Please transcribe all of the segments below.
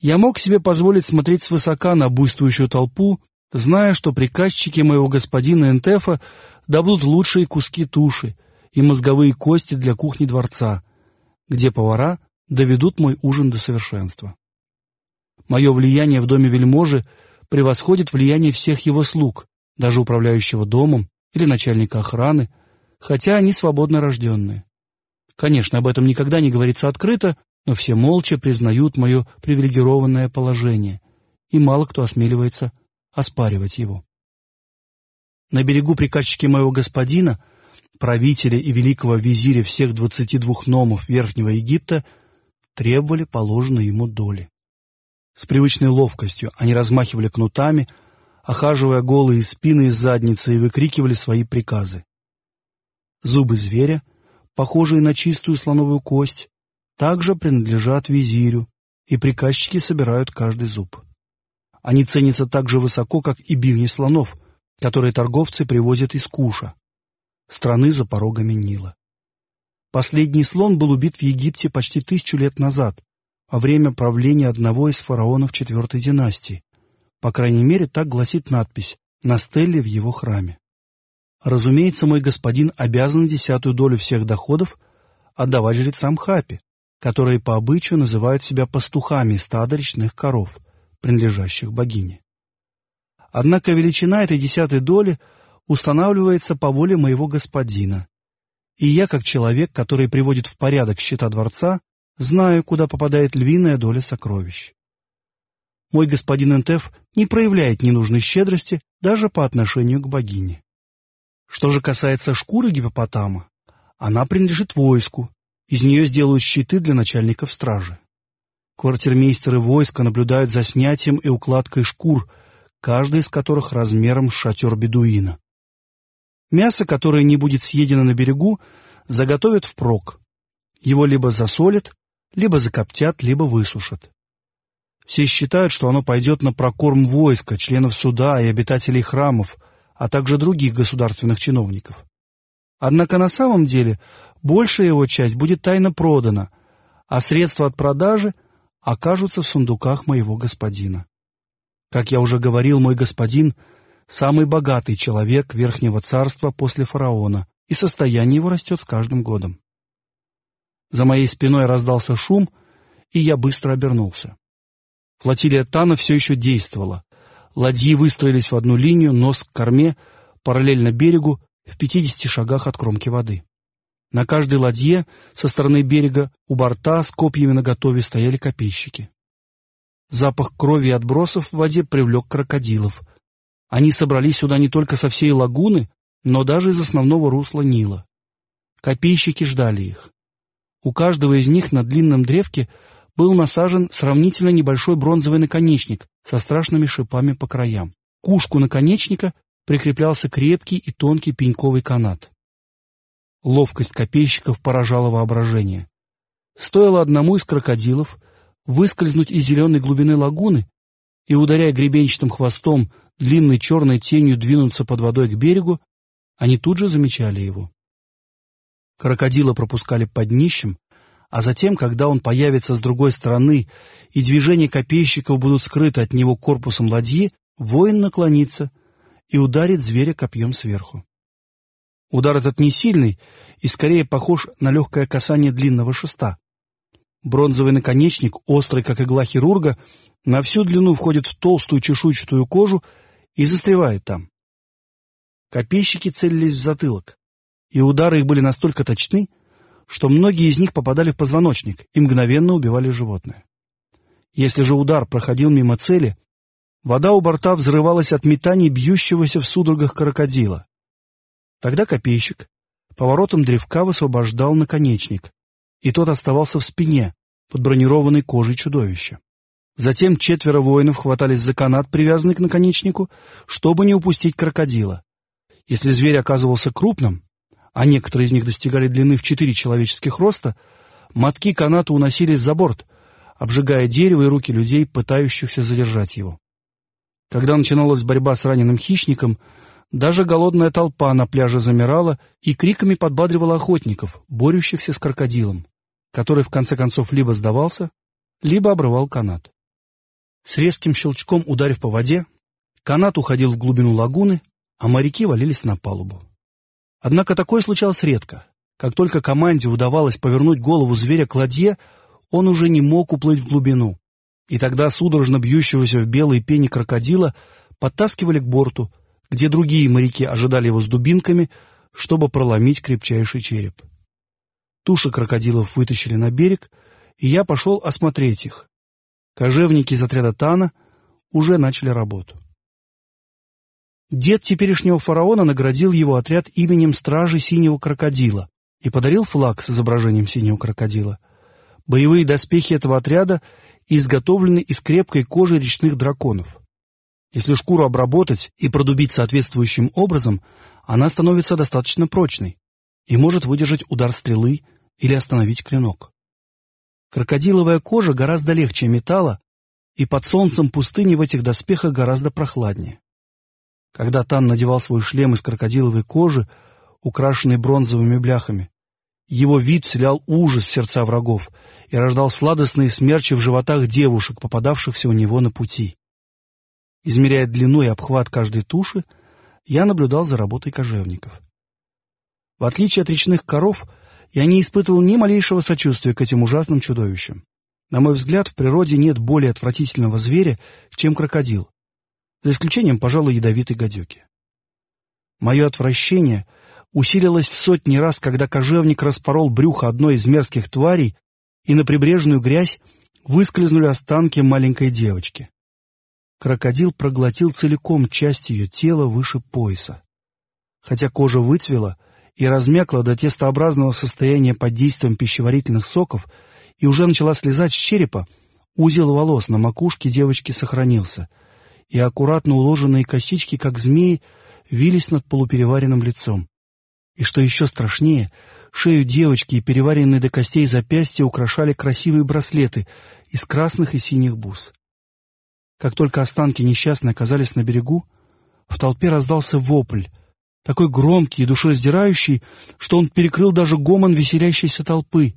Я мог себе позволить смотреть свысока на буйствующую толпу, зная, что приказчики моего господина Энтефа добудут лучшие куски туши и мозговые кости для кухни дворца, где повара доведут мой ужин до совершенства. Мое влияние в доме вельможи превосходит влияние всех его слуг, даже управляющего домом или начальника охраны, хотя они свободно рожденные. Конечно, об этом никогда не говорится открыто, но все молча признают мое привилегированное положение, и мало кто осмеливается оспаривать его. На берегу приказчики моего господина, правителя и великого визиря всех двадцати двух номов Верхнего Египта, требовали положенной ему доли. С привычной ловкостью они размахивали кнутами, охаживая голые спины и задницы и выкрикивали свои приказы. Зубы зверя, похожие на чистую слоновую кость, также принадлежат визирю, и приказчики собирают каждый зуб. Они ценятся так же высоко, как и бивни слонов, которые торговцы привозят из Куша, страны за порогами Нила. Последний слон был убит в Египте почти тысячу лет назад, во время правления одного из фараонов четвертой династии. По крайней мере, так гласит надпись на стелле в его храме. Разумеется, мой господин обязан десятую долю всех доходов отдавать жрецам Хапи, которые по обычаю называют себя пастухами стада речных коров, принадлежащих богине. Однако величина этой десятой доли устанавливается по воле моего господина, и я, как человек, который приводит в порядок счета дворца, знаю, куда попадает львиная доля сокровищ. Мой господин Энтеф не проявляет ненужной щедрости даже по отношению к богине. Что же касается шкуры гипопотама, она принадлежит войску, из нее сделают щиты для начальников стражи. Квартирмейстеры войска наблюдают за снятием и укладкой шкур, каждый из которых размером шатер бедуина. Мясо, которое не будет съедено на берегу, заготовят впрок. Его либо засолят, либо закоптят, либо высушат. Все считают, что оно пойдет на прокорм войска, членов суда и обитателей храмов, а также других государственных чиновников. Однако на самом деле большая его часть будет тайно продана, а средства от продажи окажутся в сундуках моего господина. Как я уже говорил, мой господин — самый богатый человек Верхнего Царства после фараона, и состояние его растет с каждым годом. За моей спиной раздался шум, и я быстро обернулся. Флотилия Тана все еще действовала. Ладьи выстроились в одну линию, нос к корме, параллельно берегу, в 50 шагах от кромки воды. На каждой ладье со стороны берега у борта с копьями наготове стояли копейщики. Запах крови и отбросов в воде привлек крокодилов. Они собрались сюда не только со всей лагуны, но даже из основного русла Нила. Копейщики ждали их. У каждого из них на длинном древке был насажен сравнительно небольшой бронзовый наконечник со страшными шипами по краям. К ушку наконечника прикреплялся крепкий и тонкий пеньковый канат. Ловкость копейщиков поражала воображение. Стоило одному из крокодилов выскользнуть из зеленой глубины лагуны и, ударяя гребенчатым хвостом, длинной черной тенью двинуться под водой к берегу, они тут же замечали его. Крокодила пропускали под днищем, а затем, когда он появится с другой стороны и движения копейщиков будут скрыты от него корпусом ладьи, воин наклонится и ударит зверя копьем сверху. Удар этот не сильный и скорее похож на легкое касание длинного шеста. Бронзовый наконечник, острый, как игла хирурга, на всю длину входит в толстую чешуйчатую кожу и застревает там. Копейщики целились в затылок, и удары их были настолько точны, что многие из них попадали в позвоночник и мгновенно убивали животное. Если же удар проходил мимо цели, вода у борта взрывалась от метаний бьющегося в судорогах крокодила. Тогда копейщик поворотом древка высвобождал наконечник, и тот оставался в спине, под бронированной кожей чудовища. Затем четверо воинов хватались за канат, привязанный к наконечнику, чтобы не упустить крокодила. Если зверь оказывался крупным, а некоторые из них достигали длины в четыре человеческих роста, мотки каната уносились за борт, обжигая дерево и руки людей, пытающихся задержать его. Когда начиналась борьба с раненым хищником, даже голодная толпа на пляже замирала и криками подбадривала охотников, борющихся с крокодилом, который в конце концов либо сдавался, либо обрывал канат. С резким щелчком ударив по воде, канат уходил в глубину лагуны, а моряки валились на палубу. Однако такое случалось редко. Как только команде удавалось повернуть голову зверя к ладье, он уже не мог уплыть в глубину. И тогда судорожно бьющегося в белой пене крокодила подтаскивали к борту, где другие моряки ожидали его с дубинками, чтобы проломить крепчайший череп. Туши крокодилов вытащили на берег, и я пошел осмотреть их. Кожевники из отряда Тана уже начали работу. Дед теперешнего фараона наградил его отряд именем Стражи Синего Крокодила и подарил флаг с изображением синего крокодила. Боевые доспехи этого отряда изготовлены из крепкой кожи речных драконов. Если шкуру обработать и продубить соответствующим образом, она становится достаточно прочной и может выдержать удар стрелы или остановить клинок. Крокодиловая кожа гораздо легче металла, и под солнцем пустыни в этих доспехах гораздо прохладнее. Когда Тан надевал свой шлем из крокодиловой кожи, украшенный бронзовыми бляхами, его вид вселял ужас в сердца врагов и рождал сладостные смерчи в животах девушек, попадавшихся у него на пути. Измеряя длину и обхват каждой туши, я наблюдал за работой кожевников. В отличие от речных коров, я не испытывал ни малейшего сочувствия к этим ужасным чудовищам. На мой взгляд, в природе нет более отвратительного зверя, чем крокодил, за исключением, пожалуй, ядовитой гадюки. Мое отвращение усилилось в сотни раз, когда кожевник распорол брюхо одной из мерзких тварей, и на прибрежную грязь выскользнули останки маленькой девочки. Крокодил проглотил целиком часть ее тела выше пояса. Хотя кожа выцвела и размякла до тестообразного состояния под действием пищеварительных соков и уже начала слезать с черепа, узел волос на макушке девочки сохранился, и аккуратно уложенные косички, как змеи, вились над полупереваренным лицом. И что еще страшнее, шею девочки и переваренные до костей запястья украшали красивые браслеты из красных и синих бус. Как только останки несчастной оказались на берегу, в толпе раздался вопль, такой громкий и душераздирающий, что он перекрыл даже гомон веселящейся толпы.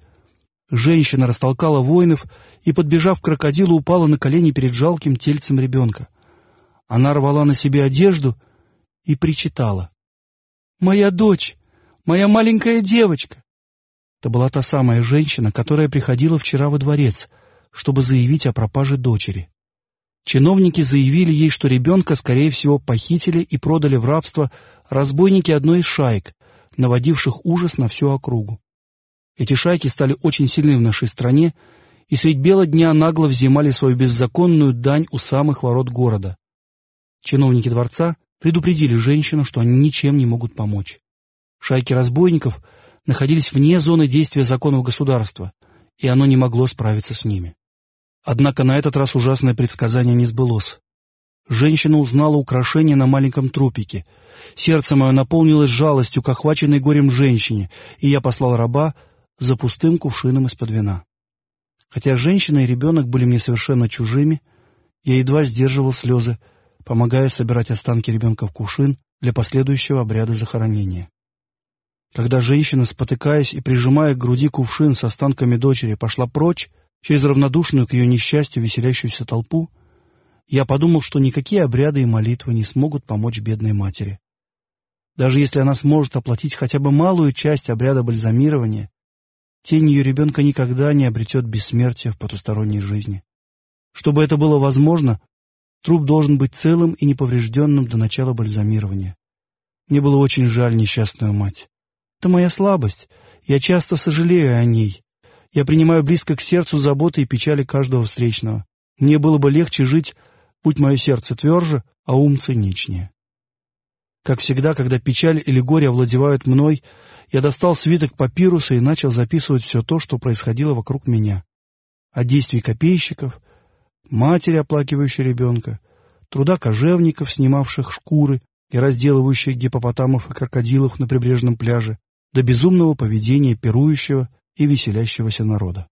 Женщина растолкала воинов и, подбежав к крокодилу, упала на колени перед жалким тельцем ребенка. Она рвала на себе одежду и причитала. «Моя дочь! Моя маленькая девочка!» Это была та самая женщина, которая приходила вчера во дворец, чтобы заявить о пропаже дочери. Чиновники заявили ей, что ребенка, скорее всего, похитили и продали в рабство разбойники одной из шаек, наводивших ужас на всю округу. Эти шайки стали очень сильны в нашей стране и средь бела дня нагло взимали свою беззаконную дань у самых ворот города. Чиновники дворца предупредили женщину, что они ничем не могут помочь. Шайки разбойников находились вне зоны действия законов государства, и оно не могло справиться с ними. Однако на этот раз ужасное предсказание не сбылось. Женщина узнала украшение на маленьком трупике. Сердце мое наполнилось жалостью к охваченной горем женщине, и я послал раба за пустым кувшином из-под вина. Хотя женщина и ребенок были мне совершенно чужими, я едва сдерживал слезы, помогая собирать останки ребенка в кувшин для последующего обряда захоронения. Когда женщина, спотыкаясь и прижимая к груди кувшин с останками дочери, пошла прочь, через равнодушную к ее несчастью веселящуюся толпу, я подумал, что никакие обряды и молитвы не смогут помочь бедной матери. Даже если она сможет оплатить хотя бы малую часть обряда бальзамирования, тень ее ребенка никогда не обретет бессмертия в потусторонней жизни. Чтобы это было возможно, труп должен быть целым и неповрежденным до начала бальзамирования. Мне было очень жаль несчастную мать. Это моя слабость. Я часто сожалею о ней, я принимаю близко к сердцу заботы и печали каждого встречного. Мне было бы легче жить, будь мое сердце тверже, а ум циничнее. Как всегда, когда печаль или горе овладевают мной, я достал свиток папируса и начал записывать все то, что происходило вокруг меня. О действии копейщиков, матери, оплакивающей ребенка, труда кожевников, снимавших шкуры и разделывающих гипопотамов и крокодилов на прибрежном пляже, до безумного поведения пирующего и веселящегося народа.